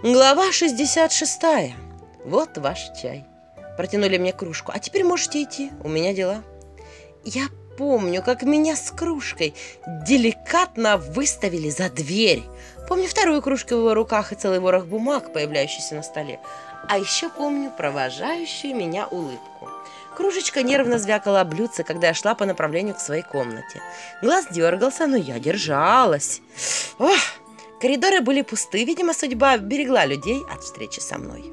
Глава 66. Вот ваш чай. Протянули мне кружку. А теперь можете идти, у меня дела. Я помню, как меня с кружкой деликатно выставили за дверь. Помню вторую кружку в его руках и целый ворох бумаг, появляющийся на столе. А еще помню провожающую меня улыбку. Кружечка нервно звякала о блюдце, когда я шла по направлению к своей комнате. Глаз дергался, но я держалась. Ох! Коридоры были пусты, видимо, судьба берегла людей от встречи со мной.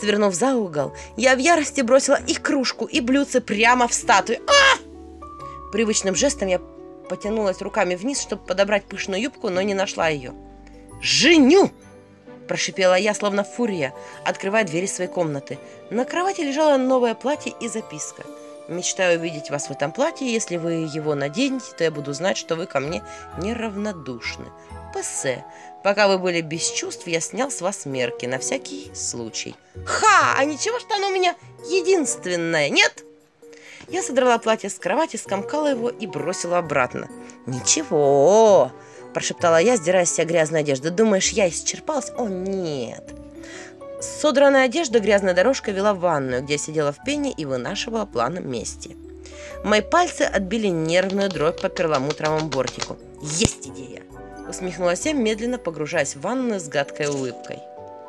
Свернув за угол, я в ярости бросила и кружку, и блюдце прямо в статую. А! Привычным жестом я потянулась руками вниз, чтобы подобрать пышную юбку, но не нашла ее. «Женю!» – прошипела я, словно фурия, открывая двери своей комнаты. На кровати лежало новое платье и записка. «Мечтаю увидеть вас в этом платье. Если вы его наденете, то я буду знать, что вы ко мне неравнодушны. П.С. Пока вы были без чувств, я снял с вас мерки на всякий случай». «Ха! А ничего, что оно у меня единственное, нет?» Я содрала платье с кровати, скомкала его и бросила обратно. «Ничего!» – прошептала я, сдирая с себя грязную одежду. «Думаешь, я исчерпалась? О, нет!» Содранная одежда грязной дорожкой вела в ванную, где я сидела в пене и вынашивала план мести. Мои пальцы отбили нервную дробь по перламутровому бортику. «Есть идея!» Усмехнулась я, медленно погружаясь в ванную с гадкой улыбкой.